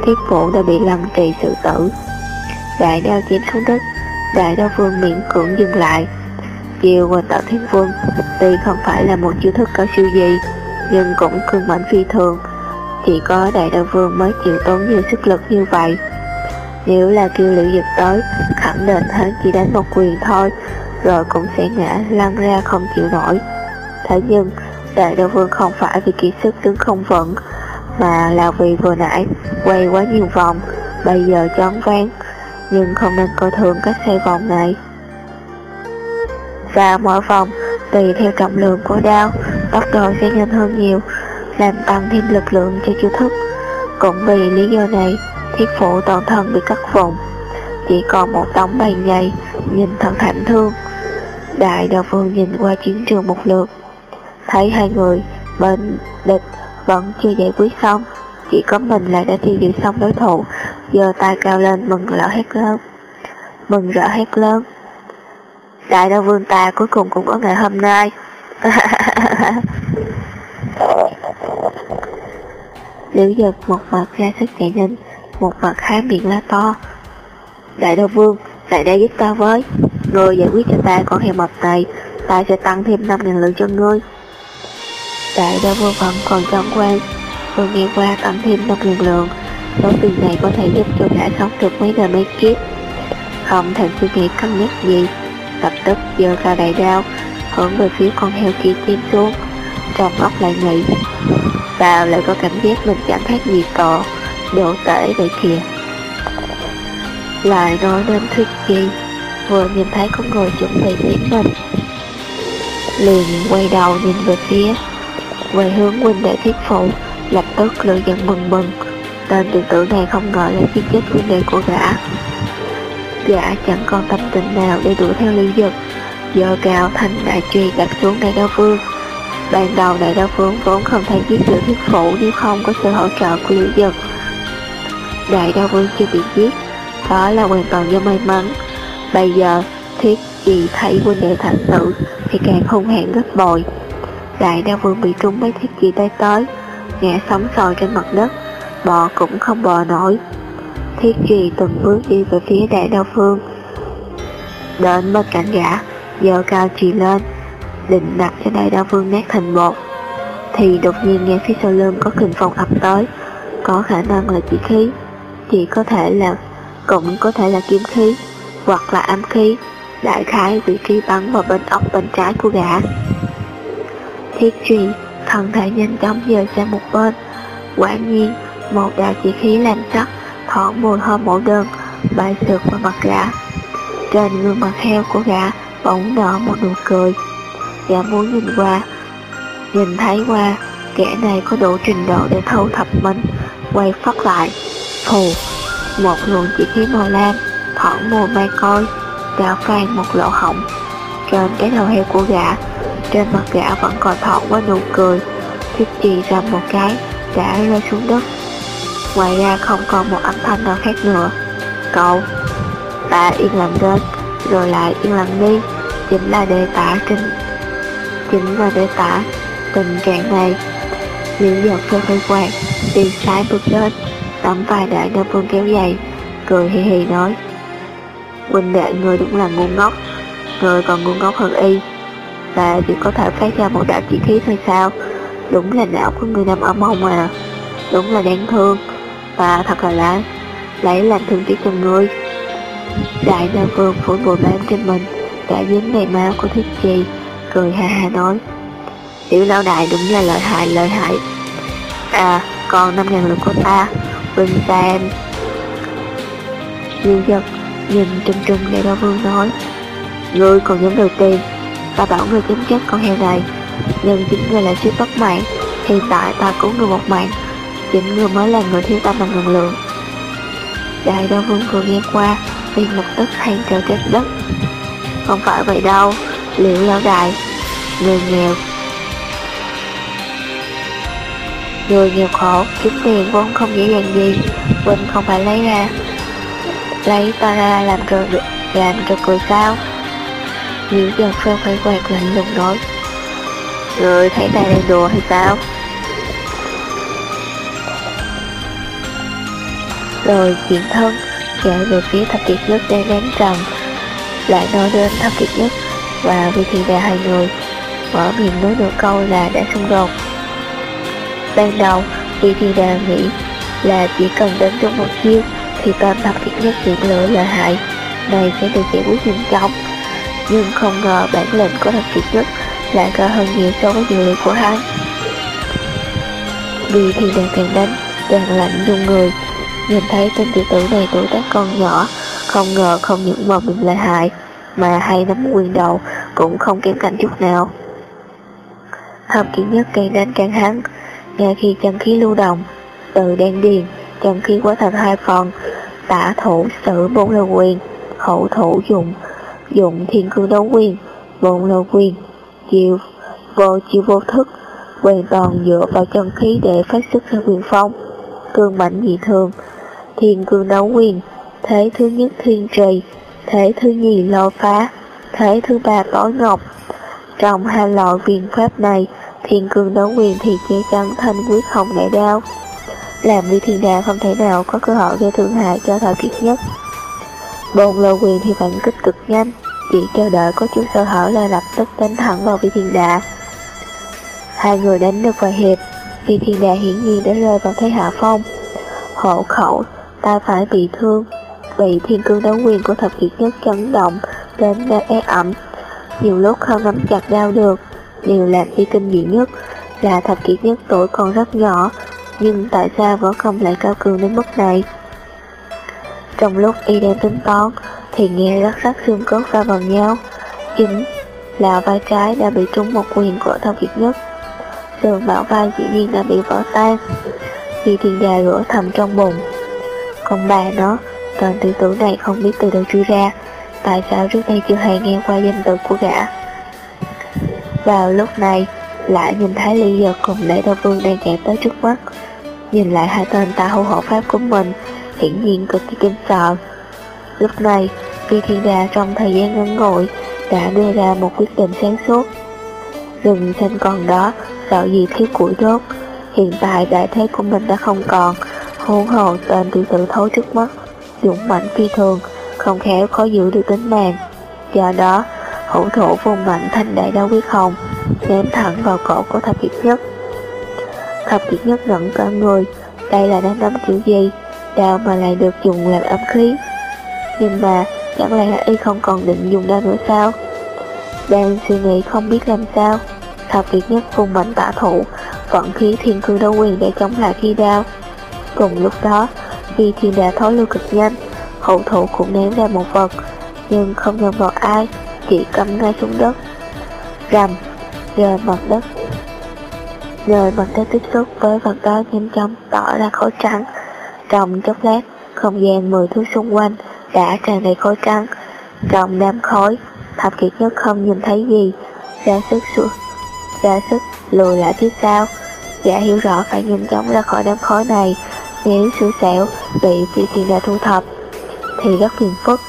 thiết phủ đã bị lầm trì sự tử. Đại đao chém xuống đất, đại đao vương miễn cưỡng dừng lại. Chiều quanh tạo thiên quân tuy không phải là một chiêu thức cao siêu gì, nhưng cũng cương mãnh phi thường. Chỉ có đại đao vương mới chịu tốn nhiều sức lực như vậy. Nếu là kêu liễu dực tới, khẳng định hắn chỉ đánh một quyền thôi, rồi cũng sẽ ngã lăn ra không chịu nổi. Thế nhưng, đại đao vương không phải vì kỹ sức đứng không vững, mà là vì vừa nãy quay quá nhiều vòng, bây giờ choáng váng, nhưng không nên coi thường cách xoay vòng này. Và mỗi vòng, tùy theo trọng lượng của đao, tốc độ sẽ nhanh hơn nhiều, làm tăng thêm lực lượng cho chiêu thức. Cũng vì lý do này, thiết phụ toàn thân bị cắt vụn, chỉ còn một đống bầy nhầy, nhìn thật thảm thương. Đại đạo vương nhìn qua chiến trường một lượt, thấy hai người bên địch vẫn chưa giải quyết xong, chỉ có mình lại đã tiêu diệt xong đối thủ, giờ tay cao lên mừng rỡ hét lớn. Mừng rỡ hét lớn. Đại đạo vương ta cuối cùng cũng có ngày hôm nay. Liễu giật một mặt ra sức chạy nhanh, một mặt há miệng la to. Đại đô vương, lại đây giúp ta với. Người giải quyết cho ta con heo mập này, ta sẽ tăng thêm 5.000 lượng cho ngươi. Đại đô vương vẫn còn trong quan, vừa nghe qua tăng thêm 5.000 lượng, số tiền này có thể giúp cho gã sống được mấy đời mấy kiếp. Không thèm suy nghĩ cân nhắc gì, lập tức giơ cao đại đao, hướng về phía con heo kia chém xuống, trong óc lại nghĩ. Sao lại có cảm giác mình chẳng khác gì cỏ độ tể vậy kìa. Lại nói nên thuyết gì, vừa nhìn thấy có người chuẩn bị tiến mình. Liền quay đầu nhìn về phía, về hướng huynh đệ thiết phụ, lập tức lửa giận mừng mừng. Tên tự tử này không ngờ là giết chết huynh đệ của gã. Gã chẳng còn tâm tình nào để đuổi theo lưu dực, giờ cao thành đại truy đặt xuống đại đao vương. Ban đầu đại đao phương vốn không thể giết được thiết phụ nếu không có sự hỗ trợ của liễu dực. Đại đao vương chưa bị giết, đó là hoàn toàn do may mắn. Bây giờ, thiết gì thấy quân đệ thành tử thì càng hung hãn gấp bội. Đại đao vương bị trúng mấy thiết gì tay tới, ngã sóng sòi trên mặt đất, bò cũng không bò nổi. Thiết trì từng bước đi về phía đại đao phương Đến bên cạnh gã, giờ cao trì lên, định đặt cho đại đao vương nát thành một, Thì đột nhiên nghe phía sau lưng có kình phong ập tới, có khả năng là chỉ khí, chỉ có thể là cũng có thể là kiếm khí hoặc là ám khí. Đại khái vị trí bắn vào bên ốc bên trái của gã. Thiết truy thân thể nhanh chóng dời sang một bên. Quả nhiên một đạo chỉ khí làm sắc thoảng mùi hơn mẫu đơn bay sượt vào mặt gã. Trên gương mặt heo của gã bỗng nở một nụ cười gã muốn nhìn qua, nhìn thấy qua, kẻ này có đủ trình độ để thâu thập mình. Quay phát lại, phù, một luồng chỉ khí màu lam thoảng mùa mai coi gã phang một lỗ hổng. Trên cái đầu heo của gã, trên mặt gã vẫn còn thoảng qua nụ cười. Thiết trì ra một cái gã rơi xuống đất. Ngoài ra không còn một âm thanh nào khác nữa. Cậu, ta yên lặng đến rồi lại yên lặng đi. Chính là đề tả trên chính là để tả tình trạng này. Những giọt phơi phơi quạt đi trái bước lên tấm vai đại nam phương kéo dày, cười hì hì nói, huynh đệ người đúng là ngu ngốc người còn ngu ngốc hơn y. Và chỉ có thể phát ra một đạo chỉ khí thôi sao? Đúng là não của người nằm ấm mông à đúng là đáng thương. Và thật là lá lấy làm thương tiếc cho người đại đa phương phủi bụi bám trên mình, đã dính đầy máu của thiết trì cười ha ha nói. Tiểu lão đại đúng là lợi hại lợi hại. À còn năm ngàn lượng của ta Vinh em Dương giật nhìn trung trung để đo vương nói, Ngươi còn dám đầu tiên Ta bảo ngươi chém chết con heo này. Nhưng chính ngươi là suýt bất mạng, Hiện tại ta cứu ngươi một mạng. Chính ngươi mới là người thiếu ta bằng ngàn lượng. Đại đao vương vừa nghe qua, liền lập tức than trời trách đất. Không phải vậy đâu Liệu lão đại Người nghèo. Người nghèo khổ, kiếm tiền vốn không dễ dàng gì. Quỳnh không phải lấy ra, Lấy ta ra làm trò làm trò cười sao? Liễu giật phơ phải quạt lạnh lùng nói, Người thấy ta đang đùa hay sao? Rồi chuyển thân chạy về phía thập kiệt nhất đang ném trầm, Lại nói đến thập kiệt nhất và vì thị đà hai người Mở miệng nói nửa câu là đã xung đột Ban đầu, vì Thiên Đà nghĩ là chỉ cần đến trong một chiêu thì tên thập kiệt nhất điểm lửa lợi hại này sẽ được giải quyết nhanh chóng. Nhưng không ngờ bản lệnh của thập kiệt nhất lại cao hơn nhiều so với dự liệu của hắn. Vì thì đàn càng đánh, càng lạnh run người. Nhìn thấy tên tiểu tử này tuổi tác con nhỏ, không ngờ không những mồm mình lợi hại, mà hay nắm quyền đầu cũng không kém cạnh chút nào. Hợp kỹ nhất càng đánh càng hắn, ngay khi chân khí lưu động, từ đan điền, chân khí quá thành hai phần, tả thủ sử bốn lô quyền, hậu thủ dụng, dụng thiên cương đấu quyền, bốn lô quyền, chiều vô chiều vô thức, hoàn toàn dựa vào chân khí để phát xuất ra quyền phong, cương mạnh dị thường, thiên cương đấu quyền, thế thứ nhất thiên trì, thế thứ nhì lo phá, thế thứ ba tối ngọc. Trong hai loại quyền pháp này, thiên cương đấu quyền thì che chắn thanh quyết hồng đại đao làm vì thiên đà không thể nào có cơ hội gây thương hại cho thời kiệt nhất. Bồn lô quyền thì phản kích cực nhanh chỉ chờ đợi có chút sơ hở là lập tức đánh thẳng vào vi thiên đà hai người đánh được vài hiệp vi thiên đà hiển nhiên đã rơi vào thế hạ phong. Hộ khẩu tay phải bị thương bị thiên cương đấu quyền của thập kiệt nhất chấn động đến nơi ế ẩm nhiều lúc không nắm chặt đau được điều làm y kinh dị nhất là thập kiệt nhất tuổi còn rất nhỏ, nhưng tại sao võ công lại cao cường đến mức này? Trong lúc y đang tính toán, thì nghe rắc rắc xương cốt va vào nhau. Chính là vai trái đã bị trúng một quyền của thập kiệt nhất. Đường bảo vai dĩ nhiên đã bị vỡ tan. Vì thiên đà rửa thầm trong bụng. Còn bà nó, tên tiểu tử này không biết từ đâu truy ra, tại sao trước đây chưa hề nghe qua danh tự của gã. Vào lúc này, lại nhìn thấy Lý Giật cùng Lễ Đô Vương đang chạy tới trước mắt. Nhìn lại hai tên ta hô hộ pháp của mình, hiển nhiên cực kỳ kinh sợ. Lúc này, phi Thiên Đà trong thời gian ngắn ngủi đã đưa ra một quyết định sáng suốt. Rừng xanh còn đó, sợ gì thiếu củi đốt. Hiện tại đại thế của mình đã không còn, hôn hồ tên tiểu tử thối trước mắt, dũng mạnh phi thường, không khéo khó giữ được tính mạng. Do đó, hữu thủ vùng mạnh thành đại đấu quyết hồng ném thẳng vào cổ của thập kiệt nhất. Thập kiệt nhất ngẩn cả người đây là đang đấm kiểu gì? Đao mà lại được dùng làm ấm khí. Nhưng mà chẳng lẽ y không còn định dùng đao nữa sao? Đang suy nghĩ không biết làm sao thập kiệt nhất vùng mạnh tả thủ vận khí thiên cương đấu quyền để chống lại khi đao. Cùng lúc đó khi thiên đà thối lưu cực nhanh hậu thủ cũng ném ra một vật, nhưng không nhầm vào ai chỉ cắm ngay xuống đất rầm rời mặt đất. Rời mặt đất tiếp xúc với vật đó nhanh chóng tỏ ra khói trắng. Trong chốc lát, không gian mười thước xung quanh đã tràn đầy khói trắng. Trong đám khói, thập kiệt nhất không nhìn thấy gì. Ra sức xuống, ra sức lùi lại phía sau. Gã hiểu rõ phải nhanh chóng ra khỏi đám khói này, nếu xui xẻo bị phi tiền đã thu thập thì rất phiền phức.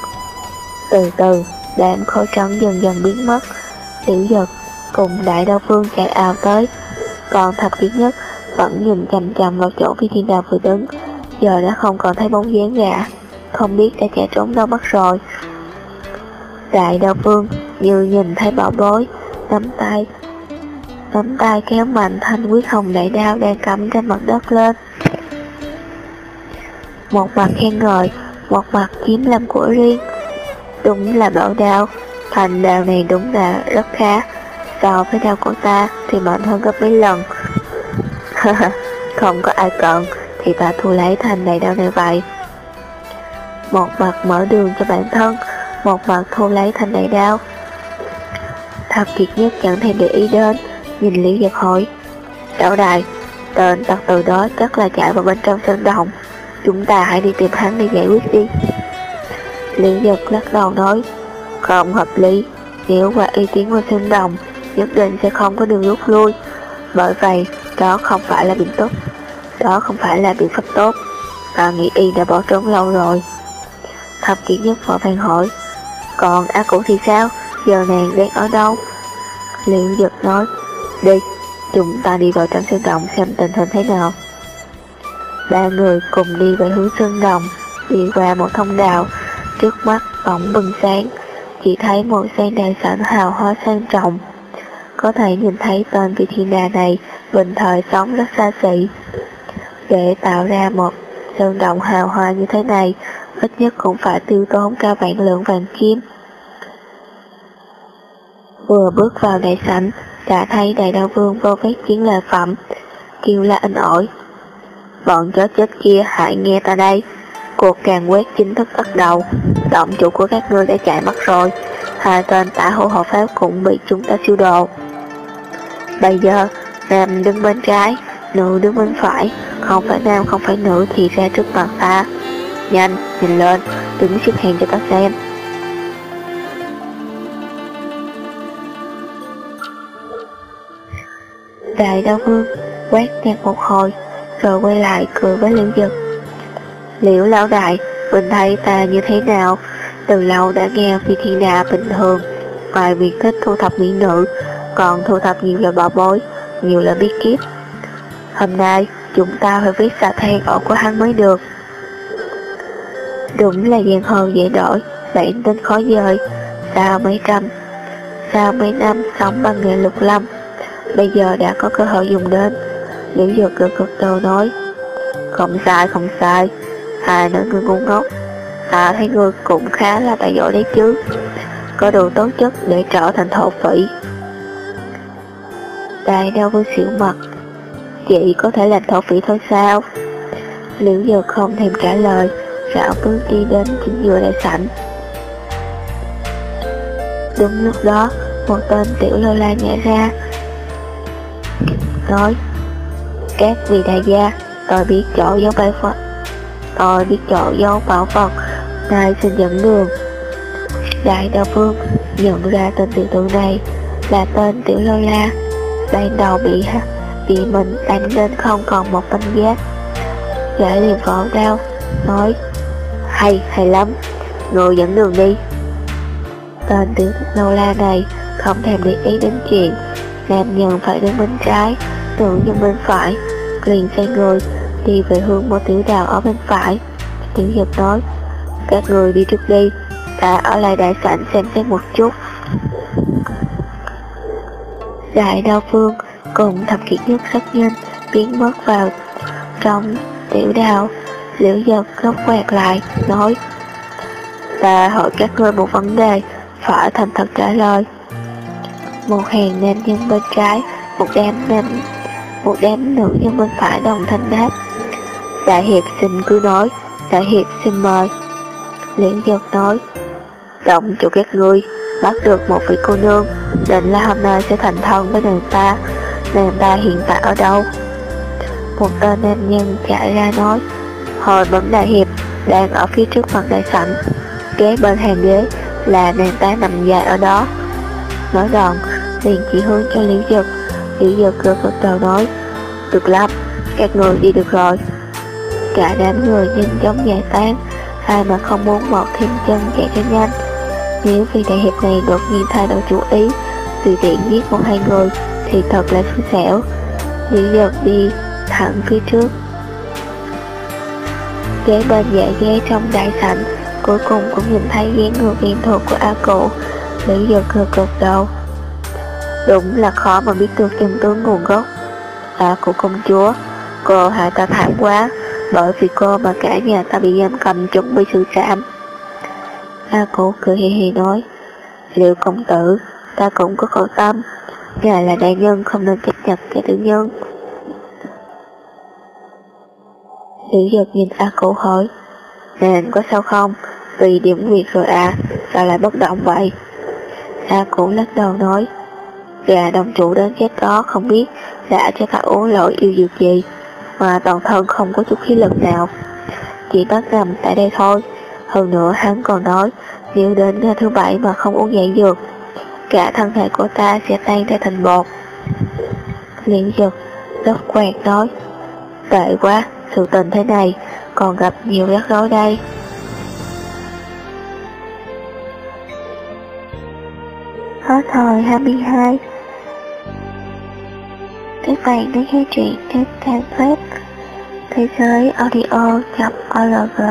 Từ từ đám khói trắng dần dần biến mất. Tiểu giật cùng đại đao phương chạy ào tới. Còn thập kiến nhất vẫn nhìn chằm chằm vào chỗ phi thiên đào vừa đứng. Giờ đã không còn thấy bóng dáng gã. Không biết đã chạy trốn đâu mất rồi. Đại đao phương như nhìn thấy bảo bối, nắm tay, nắm tay kéo mạnh thanh quyết hồng đại đao đang cắm trên mặt đất lên. Một mặt khen ngợi, một mặt kiếm làm của riêng. Đúng là bảo đao, thành đao này đúng là rất khá, so với đao của ta thì mạnh hơn gấp mấy lần. Không có ai cần thì ta thu lấy thành đại đao này vậy. Một mặt mở đường cho bản thân, một mặt thu lấy thành đại đao. Thập kiệt nhất chẳng thèm để ý đến, nhìn Lý Giật hỏi. Lão đại, tên tặc từ đó chắc là chạy vào bên trong sân động Chúng ta hãy đi tìm hắn để giải quyết đi. Lý Dực lắc đầu nói, không hợp lý, nếu qua ý kiến của sân đồng, nhất định sẽ không có đường rút lui. Bởi vậy, đó không phải là biện tốt, đó không phải là biện pháp tốt. và nghĩ y đã bỏ trốn lâu rồi. Thập kỷ nhất vợ phản hỏi, còn A Cũ thì sao? Giờ nàng đang ở đâu? Liễu Dực nói, đi, chúng ta đi vào trong sơn động xem tình hình thế nào. Ba người cùng đi về hướng sơn đồng, đi qua một thông đạo, trước mắt bỗng bừng sáng, chỉ thấy một sen đài sẵn hào hoa sang trọng. Có thể nhìn thấy tên vị thiên đà này bình thời sống rất xa xỉ. Để tạo ra một sơn động hào hoa như thế này, ít nhất cũng phải tiêu tốn cao vạn lượng vàng kim. Vừa bước vào đại sảnh, đã thấy đại đao vương vô vết chiến lợi phẩm, kêu là in ỏi. Bọn chó chết kia hãy nghe ta đây. Cuộc càng quét chính thức bắt đầu, động chủ của các ngươi đã chạy mất rồi, hai tên tả hữu hộ pháp cũng bị chúng ta siêu đồ. Bây giờ, nam đứng bên trái, nữ đứng bên phải, không phải nam không phải nữ thì ra trước mặt ta. Nhanh, nhìn lên, đứng xếp hàng cho ta xem. Đại đau vương quét ngang một hồi, rồi quay lại cười với liễu dực. Liễu lão đại, bình thấy ta như thế nào? Từ lâu đã nghe phi thiên đà bình thường, ngoài việc thích thu thập mỹ nữ, còn thu thập nhiều là bảo bối, nhiều là bí kíp. Hôm nay, chúng ta phải viết ra than ở của hắn mới được. Đúng là giang hồ dễ đổi, bản tính khó dời, sao mấy trăm, sao mấy năm sống bằng nghề lục lâm, bây giờ đã có cơ hội dùng đến. Liễu dược cực cực đầu nói, không sai không sai, hai nữa ngươi ngu ngốc, ta thấy ngươi cũng khá là tài giỏi đấy chứ, có đủ tố chất để trở thành thổ phỉ. Đại đau vương xỉu mặt, chị có thể làm thổ phỉ thôi sao? Liễu dược không thèm trả lời, rảo bước đi đến chính giữa đại sảnh. Đúng lúc đó, một tên tiểu lô la nhảy ra, nói các vị đại gia, tôi biết chỗ dấu bảo Phật. Tôi biết chỗ dấu bảo Phật. Nay xin dẫn đường. Đại đạo vương nhận ra tên tiểu tử này là tên tiểu lô la. Ban đầu bị bị mình đánh nên không còn một bánh giác. Gã liền vỗ đao Nói Hay, hay lắm. Người dẫn đường đi. Tên tiểu lô la này không thèm để ý đến chuyện Nam nhân phải đứng bên trái tưởng nhân bên phải. Liền xoay người, Đi về hướng một tiểu đào ở bên phải. Tiểu hiệp nói, Các người đi trước đi, Ta ở lại đại sảnh xem xét một chút. Đại đao phương cùng thập kiệt nhất rất nhanh biến mất vào trong tiểu đào. Liễu giật góc quẹt lại, nói, ta hỏi các ngươi một vấn đề, phải thành thật trả lời. Một hàng nam nhân bên trái, một đám nam một đám nữ nhân bên phải đồng thanh đáp. Đại hiệp xin cứ nói, đại hiệp xin mời. Liễn giật nói, động chủ các ngươi, bắt được một vị cô nương, định là hôm nay sẽ thành thân với nàng ta. Nàng ta hiện tại ở đâu? Một tên nam nhân chạy ra nói, hồi bấm đại hiệp, đang ở phía trước phần đại sảnh. Kế bên hàng ghế là nàng ta nằm dài ở đó. Nói đoạn liền chỉ hướng cho liễu giật liễu giật gật gật đầu nói được lắm, các người đi được rồi. Cả đám người nhanh chóng giải tán ai mà không muốn mọt thêm chân chạy cho nhanh. Nếu vì đại hiệp này đột nhiên thay đổi chủ ý, tùy tiện giết một hai người, thì thật là xui xẻo. Liễu giật đi thẳng phía trước. Kế bên dạ ghế trong đại sảnh, Cuối cùng cũng nhìn thấy dáng người quen thuộc của A Cụ Lý giật gật gật đầu. Đúng là khó mà biết được chân tướng nguồn gốc. A của công chúa, Cô hại ta thảm quá, Bởi vì cô mà cả nhà ta bị giam cầm chuẩn bị sự trảm. A cổ cười hì hì nói, Liệu công tử, Ta cũng có khổ tâm, Ngài là đại nhân không nên chấp nhận kẻ tử nhân. Lý giật nhìn A cổ hỏi, Nàng có sao không? Vì điểm việc rồi à Sao lại bất động vậy? A cổ lắc đầu nói Gà đồng chủ đến chết đó không biết đã cho ta uống lỗi yêu dược gì, mà toàn thân không có chút khí lực nào. Chỉ bắt nằm tại đây thôi. Hơn nữa hắn còn nói, nếu đến ngày thứ bảy mà không uống giải dược, cả thân thể của ta sẽ tan ra thành bột. Liên dực rất quẹt nói, tệ quá, sự tình thế này còn gặp nhiều rắc rối đây. Hết thời 22 các bạn đến nghe chuyện trên trang web thế giới audio.org